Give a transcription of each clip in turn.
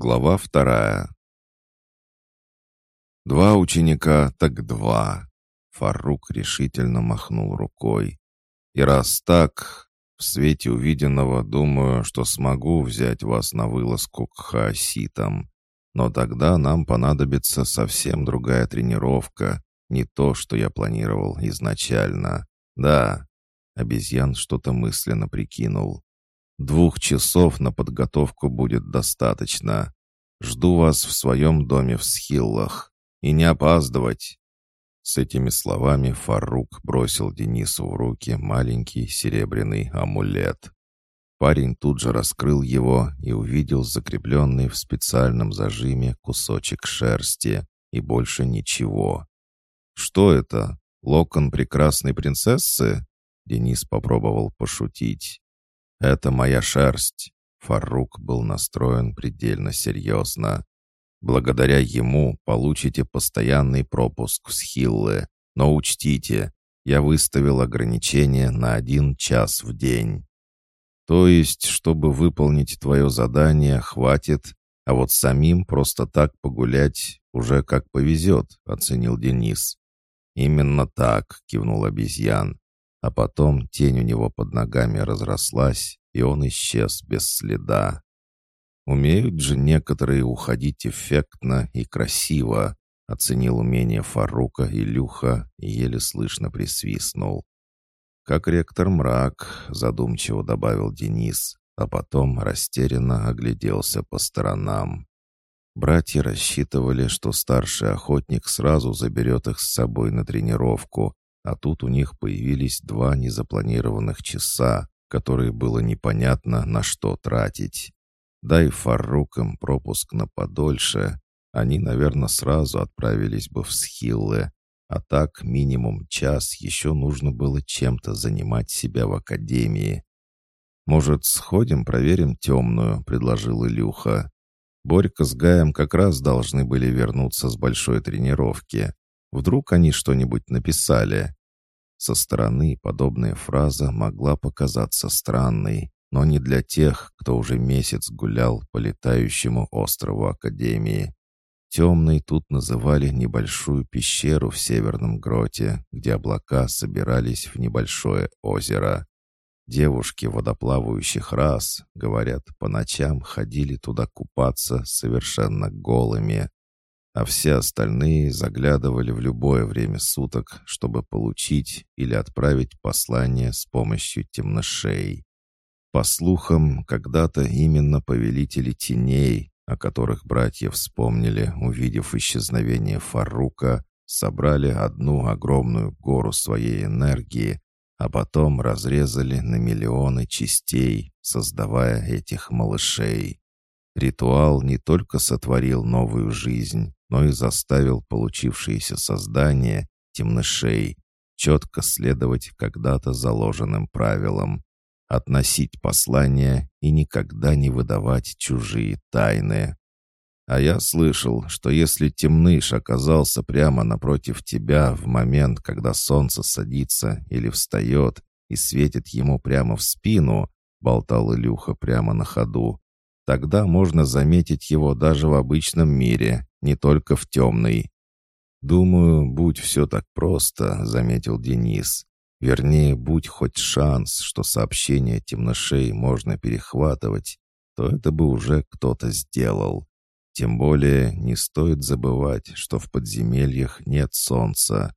Глава вторая. «Два ученика, так два!» Фарук решительно махнул рукой. «И раз так, в свете увиденного думаю, что смогу взять вас на вылазку к хаоситам. Но тогда нам понадобится совсем другая тренировка, не то, что я планировал изначально. Да, обезьян что-то мысленно прикинул. Двух часов на подготовку будет достаточно. Жду вас в своем доме в Схиллах. И не опаздывать!» С этими словами Фарук бросил Денису в руки маленький серебряный амулет. Парень тут же раскрыл его и увидел закрепленный в специальном зажиме кусочек шерсти и больше ничего. «Что это? Локон прекрасной принцессы?» Денис попробовал пошутить. «Это моя шерсть». Фарук был настроен предельно серьезно. «Благодаря ему получите постоянный пропуск в Схиллы, но учтите, я выставил ограничение на один час в день. То есть, чтобы выполнить твое задание, хватит, а вот самим просто так погулять уже как повезет», — оценил Денис. «Именно так», — кивнул обезьян. А потом тень у него под ногами разрослась, и он исчез без следа. Умеют же некоторые уходить эффектно и красиво, оценил умение Фарука Илюха и еле слышно присвистнул. «Как ректор мрак», — задумчиво добавил Денис, а потом растерянно огляделся по сторонам. Братья рассчитывали, что старший охотник сразу заберет их с собой на тренировку, а тут у них появились два незапланированных часа, которые было непонятно на что тратить. Дай Фаррукам пропуск на подольше, они, наверное, сразу отправились бы в Схиллы, а так минимум час еще нужно было чем-то занимать себя в академии. «Может, сходим, проверим темную?» — предложил Илюха. Борька с Гаем как раз должны были вернуться с большой тренировки. Вдруг они что-нибудь написали. Со стороны подобная фраза могла показаться странной, но не для тех, кто уже месяц гулял по летающему острову Академии. Темной тут называли небольшую пещеру в северном гроте, где облака собирались в небольшое озеро. Девушки водоплавающих рас, говорят, по ночам ходили туда купаться совершенно голыми а все остальные заглядывали в любое время суток, чтобы получить или отправить послание с помощью темношей. По слухам, когда-то именно повелители теней, о которых братья вспомнили, увидев исчезновение Фарука, собрали одну огромную гору своей энергии, а потом разрезали на миллионы частей, создавая этих малышей. Ритуал не только сотворил новую жизнь, но и заставил получившееся создание, темнышей, четко следовать когда-то заложенным правилам, относить послания и никогда не выдавать чужие тайны. А я слышал, что если темныш оказался прямо напротив тебя в момент, когда солнце садится или встает и светит ему прямо в спину, болтал Илюха прямо на ходу, тогда можно заметить его даже в обычном мире, не только в темный. «Думаю, будь все так просто», — заметил Денис. «Вернее, будь хоть шанс, что сообщение темношей можно перехватывать, то это бы уже кто-то сделал. Тем более не стоит забывать, что в подземельях нет солнца.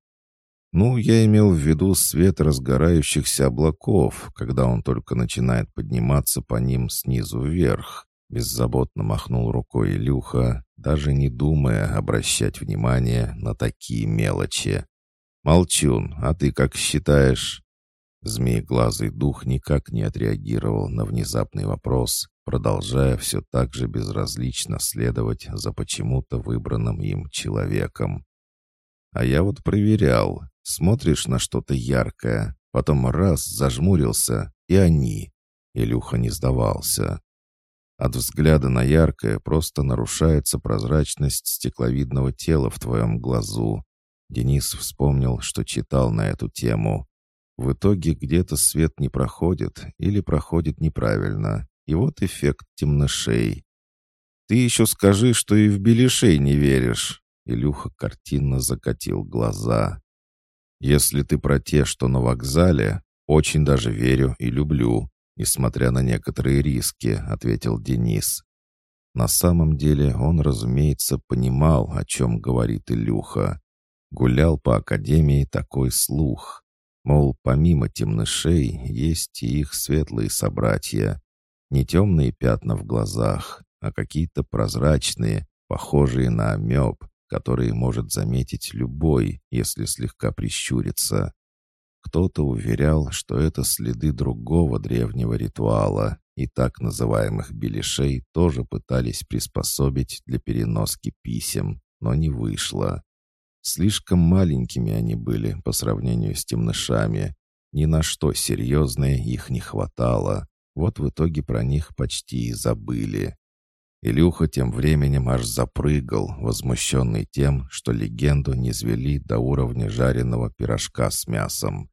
Ну, я имел в виду свет разгорающихся облаков, когда он только начинает подниматься по ним снизу вверх. Беззаботно махнул рукой Илюха, даже не думая обращать внимание на такие мелочи. «Молчун, а ты как считаешь?» Змееглазый дух никак не отреагировал на внезапный вопрос, продолжая все так же безразлично следовать за почему-то выбранным им человеком. «А я вот проверял. Смотришь на что-то яркое, потом раз зажмурился, и они». Илюха не сдавался. От взгляда на яркое просто нарушается прозрачность стекловидного тела в твоем глазу. Денис вспомнил, что читал на эту тему. В итоге где-то свет не проходит или проходит неправильно. И вот эффект темношей. Ты еще скажи, что и в беляшей не веришь!» Илюха картинно закатил глаза. «Если ты про те, что на вокзале, очень даже верю и люблю, несмотря на некоторые риски», — ответил Денис. На самом деле он, разумеется, понимал, о чем говорит Илюха. Гулял по академии такой слух. Мол, помимо темнышей, есть и их светлые собратья. Не темные пятна в глазах, а какие-то прозрачные, похожие на амеб, которые может заметить любой, если слегка прищуриться. Кто-то уверял, что это следы другого древнего ритуала, и так называемых беляшей тоже пытались приспособить для переноски писем, но не вышло. Слишком маленькими они были по сравнению с темнышами. Ни на что серьезное их не хватало. Вот в итоге про них почти и забыли. Илюха тем временем аж запрыгал, возмущенный тем, что легенду не звели до уровня жареного пирожка с мясом.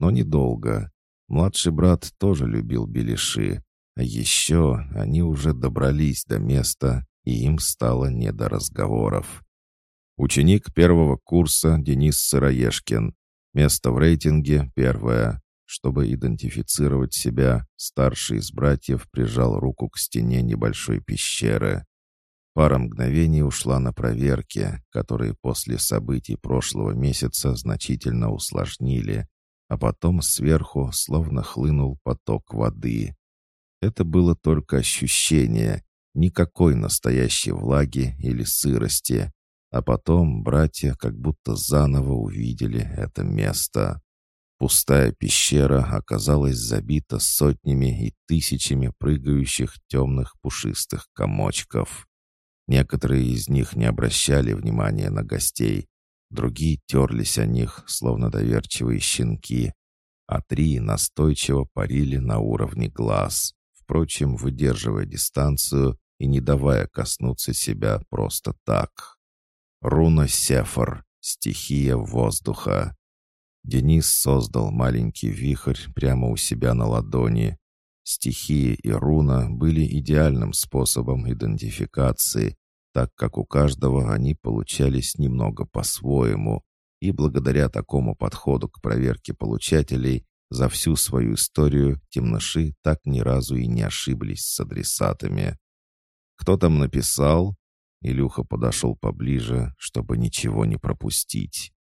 Но недолго. Младший брат тоже любил беляши. А еще они уже добрались до места, и им стало не до разговоров. Ученик первого курса Денис Сыроежкин. Место в рейтинге первое. Чтобы идентифицировать себя, старший из братьев прижал руку к стене небольшой пещеры. Пара мгновений ушла на проверки, которые после событий прошлого месяца значительно усложнили, а потом сверху словно хлынул поток воды. Это было только ощущение, никакой настоящей влаги или сырости, а потом братья как будто заново увидели это место. Пустая пещера оказалась забита сотнями и тысячами прыгающих темных пушистых комочков. Некоторые из них не обращали внимания на гостей, другие терлись о них, словно доверчивые щенки, а три настойчиво парили на уровне глаз, впрочем, выдерживая дистанцию и не давая коснуться себя просто так. Руна Сефар, стихия воздуха. Денис создал маленький вихрь прямо у себя на ладони. Стихии и руна были идеальным способом идентификации, так как у каждого они получались немного по-своему, и благодаря такому подходу к проверке получателей за всю свою историю темноши так ни разу и не ошиблись с адресатами. «Кто там написал?» Илюха подошел поближе, чтобы ничего не пропустить.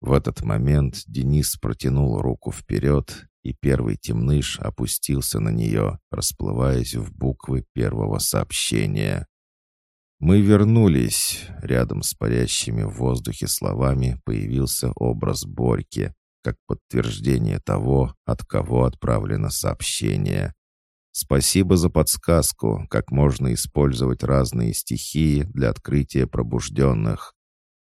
В этот момент Денис протянул руку вперед, и первый темныш опустился на нее, расплываясь в буквы первого сообщения. «Мы вернулись!» Рядом с парящими в воздухе словами появился образ Борьки, как подтверждение того, от кого отправлено сообщение. Спасибо за подсказку, как можно использовать разные стихии для открытия пробужденных.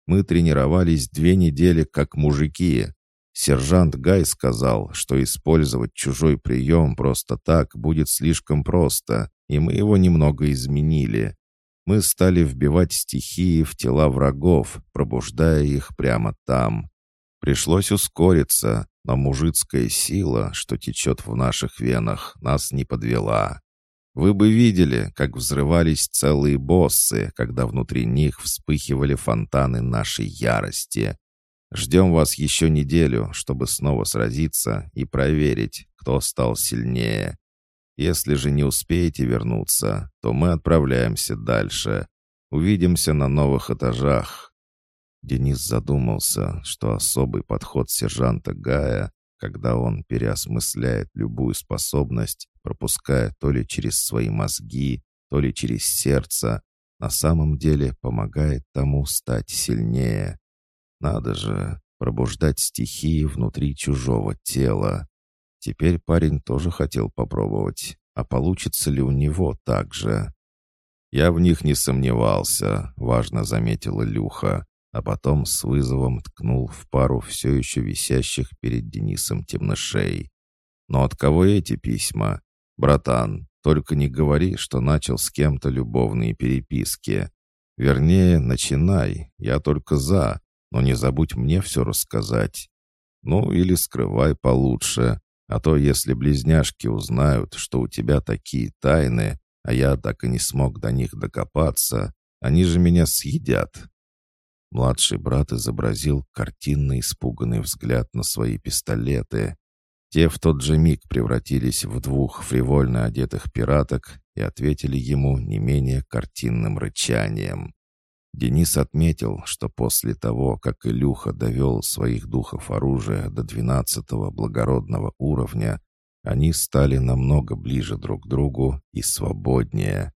Мы тренировались две недели как мужики. Сержант Гай сказал, что использовать чужой прием просто так будет слишком просто, и мы его немного изменили. Мы стали вбивать стихии в тела врагов, пробуждая их прямо там. Пришлось ускориться, но мужицкая сила, что течет в наших венах, нас не подвела. Вы бы видели, как взрывались целые боссы, когда внутри них вспыхивали фонтаны нашей ярости. Ждем вас еще неделю, чтобы снова сразиться и проверить, кто стал сильнее. Если же не успеете вернуться, то мы отправляемся дальше. Увидимся на новых этажах». Денис задумался, что особый подход сержанта Гая когда он переосмысляет любую способность, пропуская то ли через свои мозги, то ли через сердце, на самом деле помогает тому стать сильнее. Надо же, пробуждать стихии внутри чужого тела. Теперь парень тоже хотел попробовать, а получится ли у него так же? «Я в них не сомневался», — важно заметила Люха а потом с вызовом ткнул в пару все еще висящих перед Денисом темнышей. «Но от кого эти письма? Братан, только не говори, что начал с кем-то любовные переписки. Вернее, начинай, я только за, но не забудь мне все рассказать. Ну, или скрывай получше, а то если близняшки узнают, что у тебя такие тайны, а я так и не смог до них докопаться. Они же меня съедят». Младший брат изобразил картинно испуганный взгляд на свои пистолеты. Те в тот же миг превратились в двух фривольно одетых пираток и ответили ему не менее картинным рычанием. Денис отметил, что после того, как Илюха довел своих духов оружия до двенадцатого благородного уровня, они стали намного ближе друг к другу и свободнее.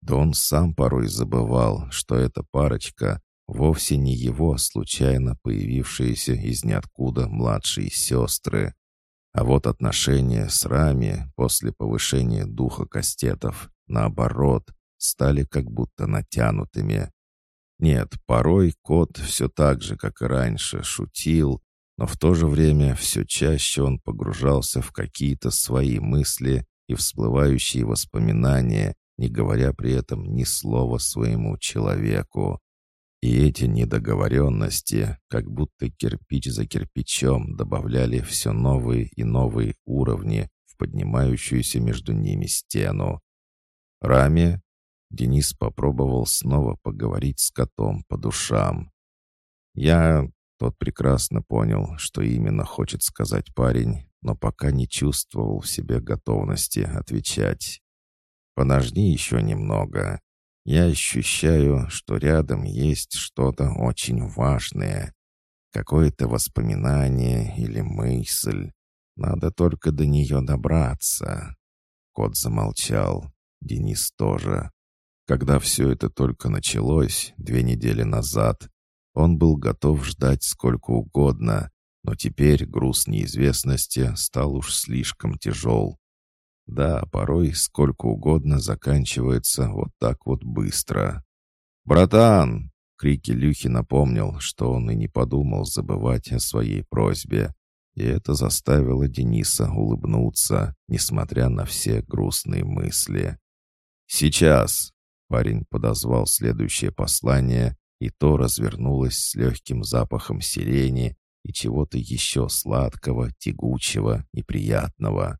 Да он сам порой забывал, что эта парочка вовсе не его случайно появившиеся из ниоткуда младшие сестры. А вот отношения с Рами после повышения духа кастетов, наоборот, стали как будто натянутыми. Нет, порой кот все так же, как и раньше, шутил, но в то же время все чаще он погружался в какие-то свои мысли и всплывающие воспоминания, не говоря при этом ни слова своему человеку. И эти недоговоренности, как будто кирпич за кирпичом, добавляли все новые и новые уровни в поднимающуюся между ними стену. Раме Денис попробовал снова поговорить с котом по душам. Я тот прекрасно понял, что именно хочет сказать парень, но пока не чувствовал в себе готовности отвечать. «Подожди еще немного. Я ощущаю, что рядом есть что-то очень важное. Какое-то воспоминание или мысль. Надо только до нее добраться». Кот замолчал. Денис тоже. Когда все это только началось, две недели назад, он был готов ждать сколько угодно, но теперь груз неизвестности стал уж слишком тяжел. Да, порой сколько угодно заканчивается вот так вот быстро. «Братан!» — крики Люхи напомнил, что он и не подумал забывать о своей просьбе. И это заставило Дениса улыбнуться, несмотря на все грустные мысли. «Сейчас!» — парень подозвал следующее послание, и то развернулось с легким запахом сирени и чего-то еще сладкого, тягучего и приятного.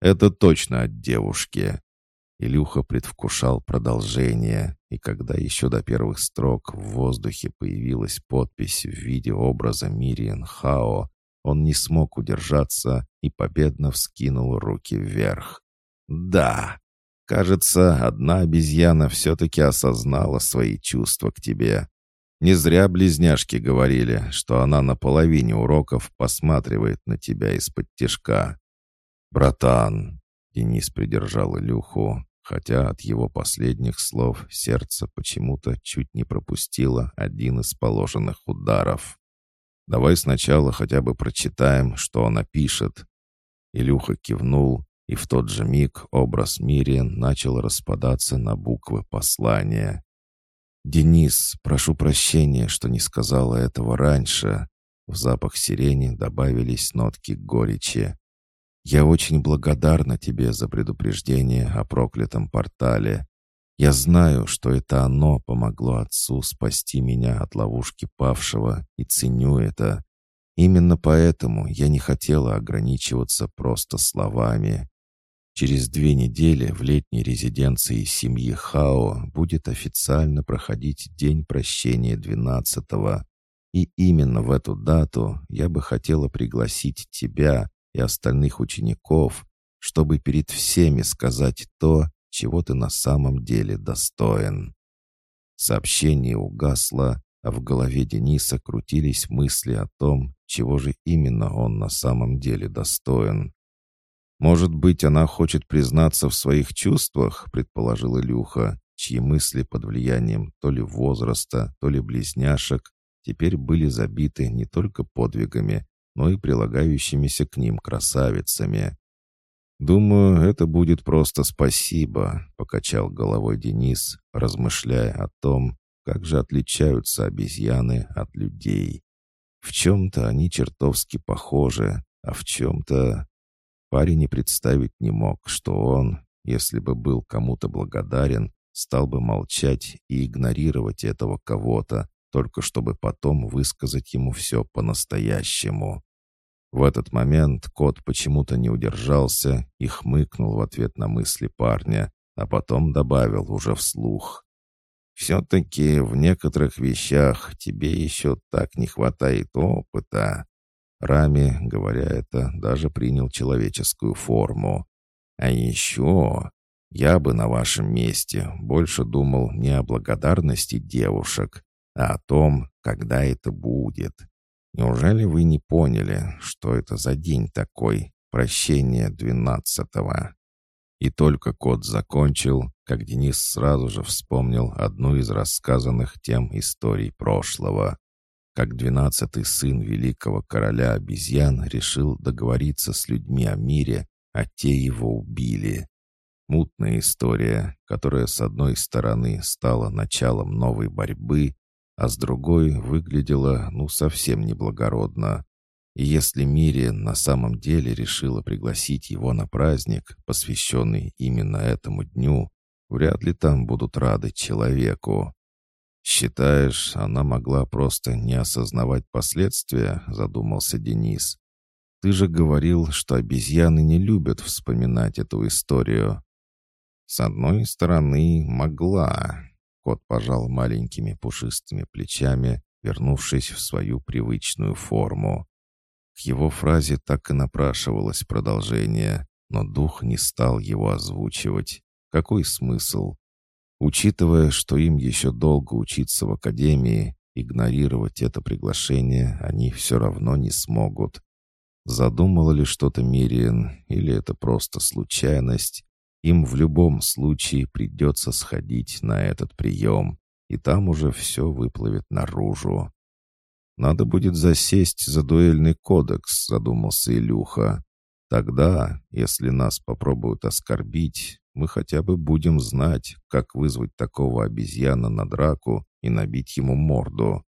Это точно от девушки. Илюха предвкушал продолжение, и когда еще до первых строк в воздухе появилась подпись в виде образа Мириен Хао, он не смог удержаться и победно вскинул руки вверх. «Да! Кажется, одна обезьяна все-таки осознала свои чувства к тебе. Не зря близняшки говорили, что она на половине уроков посматривает на тебя из-под тишка. «Братан!» — Денис придержал Илюху, хотя от его последних слов сердце почему-то чуть не пропустило один из положенных ударов. «Давай сначала хотя бы прочитаем, что она пишет». Илюха кивнул, и в тот же миг образ Мириен начал распадаться на буквы послания. «Денис, прошу прощения, что не сказала этого раньше». В запах сирени добавились нотки горечи. Я очень благодарна тебе за предупреждение о проклятом портале. Я знаю, что это оно помогло отцу спасти меня от ловушки павшего, и ценю это. Именно поэтому я не хотела ограничиваться просто словами. Через две недели в летней резиденции семьи Хао будет официально проходить День прощения двенадцатого. И именно в эту дату я бы хотела пригласить тебя, и остальных учеников, чтобы перед всеми сказать то, чего ты на самом деле достоин. Сообщение угасло, а в голове Дениса крутились мысли о том, чего же именно он на самом деле достоин. «Может быть, она хочет признаться в своих чувствах», — предположил Илюха, чьи мысли под влиянием то ли возраста, то ли близняшек теперь были забиты не только подвигами, но и прилагающимися к ним красавицами. «Думаю, это будет просто спасибо», — покачал головой Денис, размышляя о том, как же отличаются обезьяны от людей. В чем-то они чертовски похожи, а в чем-то... Парень и представить не мог, что он, если бы был кому-то благодарен, стал бы молчать и игнорировать этого кого-то, только чтобы потом высказать ему все по-настоящему. В этот момент кот почему-то не удержался и хмыкнул в ответ на мысли парня, а потом добавил уже вслух. «Все-таки в некоторых вещах тебе еще так не хватает опыта». Рами, говоря это, даже принял человеческую форму. «А еще я бы на вашем месте больше думал не о благодарности девушек, а о том, когда это будет. Неужели вы не поняли, что это за день такой, прощение двенадцатого?» И только кот закончил, как Денис сразу же вспомнил одну из рассказанных тем историй прошлого. Как двенадцатый сын великого короля обезьян решил договориться с людьми о мире, а те его убили. Мутная история, которая с одной стороны стала началом новой борьбы, а с другой выглядела ну совсем неблагородно. И если Мири на самом деле решила пригласить его на праздник, посвященный именно этому дню, вряд ли там будут рады человеку. «Считаешь, она могла просто не осознавать последствия?» — задумался Денис. «Ты же говорил, что обезьяны не любят вспоминать эту историю». «С одной стороны, могла». Кот пожал маленькими пушистыми плечами, вернувшись в свою привычную форму. К его фразе так и напрашивалось продолжение, но дух не стал его озвучивать. Какой смысл? Учитывая, что им еще долго учиться в академии, игнорировать это приглашение они все равно не смогут. Задумала ли что-то Мириен, или это просто случайность, им в любом случае придется сходить на этот прием, и там уже все выплывет наружу. «Надо будет засесть за дуэльный кодекс», — задумался Илюха. «Тогда, если нас попробуют оскорбить, мы хотя бы будем знать, как вызвать такого обезьяна на драку и набить ему морду.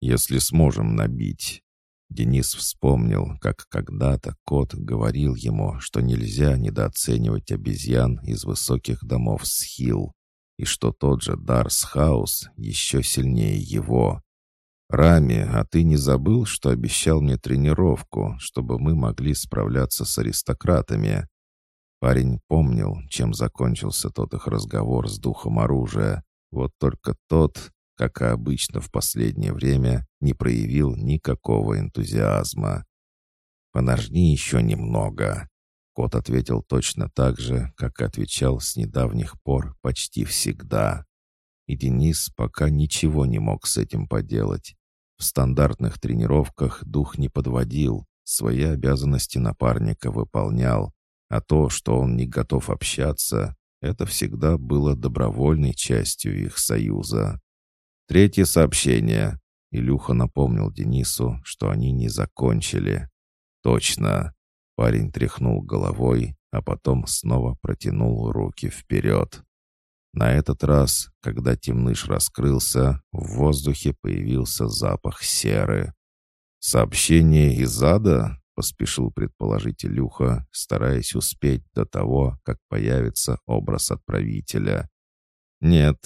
Если сможем набить». Денис вспомнил, как когда-то кот говорил ему, что нельзя недооценивать обезьян из высоких домов Схил, и что тот же Дарс Хаус еще сильнее его. «Рами, а ты не забыл, что обещал мне тренировку, чтобы мы могли справляться с аристократами?» Парень помнил, чем закончился тот их разговор с духом оружия. Вот только тот, как и обычно в последнее время, не проявил никакого энтузиазма. «Подожди еще немного», — кот ответил точно так же, как и отвечал с недавних пор почти всегда. И Денис пока ничего не мог с этим поделать. В стандартных тренировках дух не подводил, свои обязанности напарника выполнял, а то, что он не готов общаться, это всегда было добровольной частью их союза. Третье сообщение. Илюха напомнил Денису, что они не закончили. Точно. Парень тряхнул головой, а потом снова протянул руки вперед. На этот раз, когда темныш раскрылся, в воздухе появился запах серы. «Сообщение из ада?» — поспешил предположить Илюха, стараясь успеть до того, как появится образ отправителя. «Нет».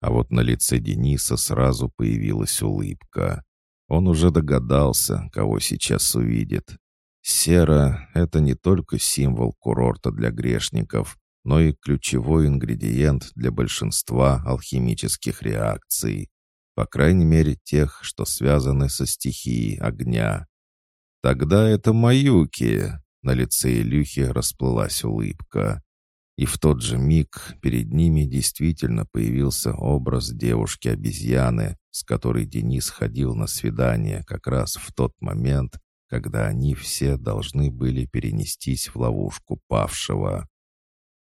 А вот на лице Дениса сразу появилась улыбка. Он уже догадался, кого сейчас увидит. Сера — это не только символ курорта для грешников, но и ключевой ингредиент для большинства алхимических реакций, по крайней мере тех, что связаны со стихией огня. Тогда это маюки. На лице Илюхи расплылась улыбка. И в тот же миг перед ними действительно появился образ девушки-обезьяны, с которой Денис ходил на свидание как раз в тот момент, когда они все должны были перенестись в ловушку павшего.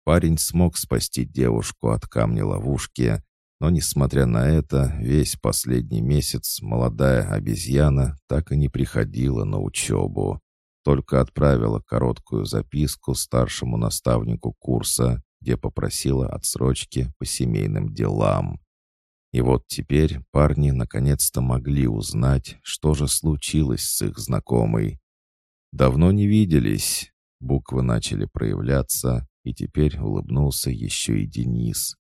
Парень смог спасти девушку от камня ловушки, но, несмотря на это, весь последний месяц молодая обезьяна так и не приходила на учебу. Только отправила короткую записку старшему наставнику курса, где попросила отсрочки по семейным делам. И вот теперь парни наконец-то могли узнать, что же случилось с их знакомой. Давно не виделись. Буквы начали проявляться, и теперь улыбнулся еще и Денис.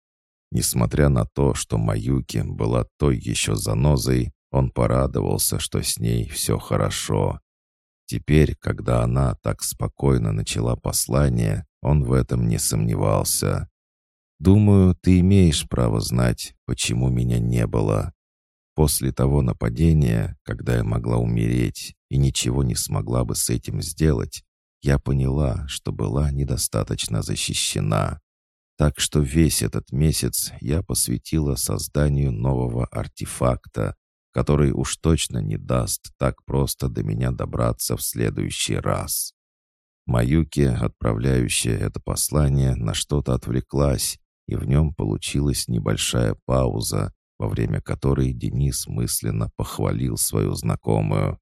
Несмотря на то, что Маюки была той еще занозой, он порадовался, что с ней все хорошо. Теперь, когда она так спокойно начала послание, он в этом не сомневался. Думаю, ты имеешь право знать, почему меня не было. После того нападения, когда я могла умереть и ничего не смогла бы с этим сделать, я поняла, что была недостаточно защищена. Так что весь этот месяц я посвятила созданию нового артефакта, который уж точно не даст так просто до меня добраться в следующий раз. Маюки, отправляющая это послание, на что-то отвлеклась, и в нем получилась небольшая пауза, во время которой Денис мысленно похвалил свою знакомую.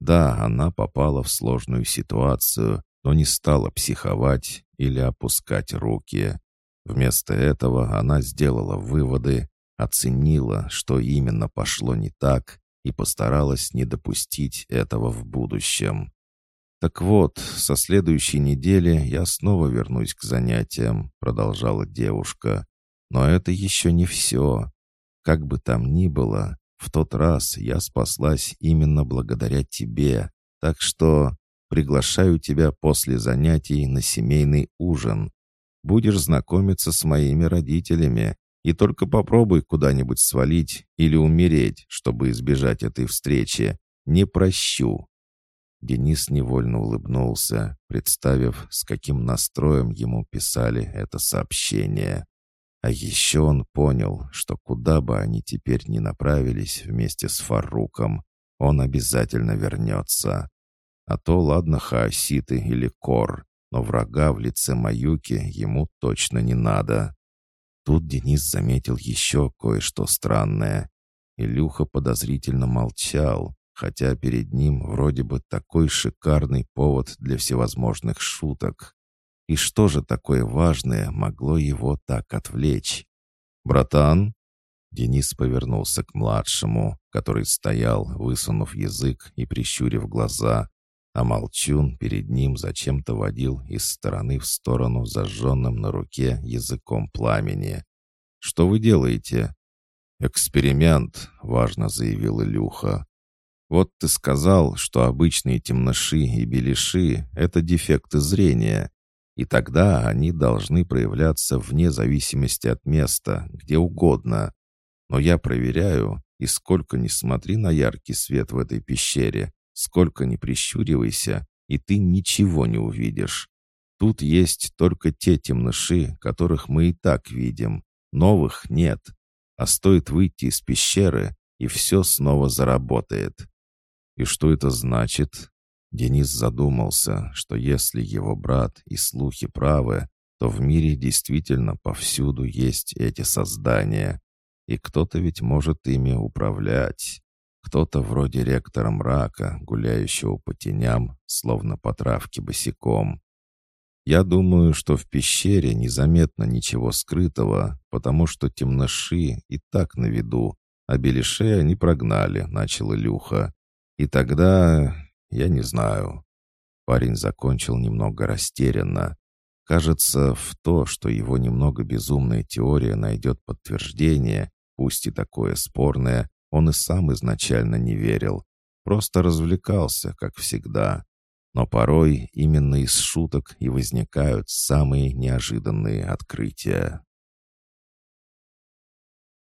Да, она попала в сложную ситуацию, но не стала психовать или опускать руки. Вместо этого она сделала выводы, оценила, что именно пошло не так, и постаралась не допустить этого в будущем. «Так вот, со следующей недели я снова вернусь к занятиям», — продолжала девушка. «Но это еще не все. Как бы там ни было, в тот раз я спаслась именно благодаря тебе, так что приглашаю тебя после занятий на семейный ужин. Будешь знакомиться с моими родителями, и только попробуй куда-нибудь свалить или умереть, чтобы избежать этой встречи. Не прощу». Денис невольно улыбнулся, представив, с каким настроем ему писали это сообщение. А еще он понял, что куда бы они теперь ни направились вместе с Фаруком, он обязательно вернется. А то ладно хаоситы или кор, но врага в лице Маюки ему точно не надо. Тут Денис заметил еще кое-что странное. Илюха подозрительно молчал, хотя перед ним вроде бы такой шикарный повод для всевозможных шуток. И что же такое важное могло его так отвлечь? «Братан?» Денис повернулся к младшему, который стоял, высунув язык и прищурив глаза, а молчун перед ним зачем-то водил из стороны в сторону зажженным на руке языком пламени. «Что вы делаете?» «Эксперимент», — важно заявил Илюха. «Вот ты сказал, что обычные темноши и белиши — это дефекты зрения, и тогда они должны проявляться вне зависимости от места, где угодно. Но я проверяю, и сколько ни смотри на яркий свет в этой пещере, сколько ни прищуривайся, и ты ничего не увидишь. Тут есть только те темныши, которых мы и так видим. Новых нет. А стоит выйти из пещеры, и все снова заработает. И что это значит? Денис задумался, что если его брат и слухи правы, то в мире действительно повсюду есть эти создания. И кто-то ведь может ими управлять. Кто-то вроде ректора мрака, гуляющего по теням, словно по травке босиком. Я думаю, что в пещере незаметно ничего скрытого, потому что темноши и так на виду, а белишей они прогнали, начал Илюха. И тогда я не знаю». Парень закончил немного растерянно. Кажется, в то, что его немного безумная теория найдет подтверждение, пусть и такое спорное, он и сам изначально не верил. Просто развлекался, как всегда. Но порой именно из шуток и возникают самые неожиданные открытия.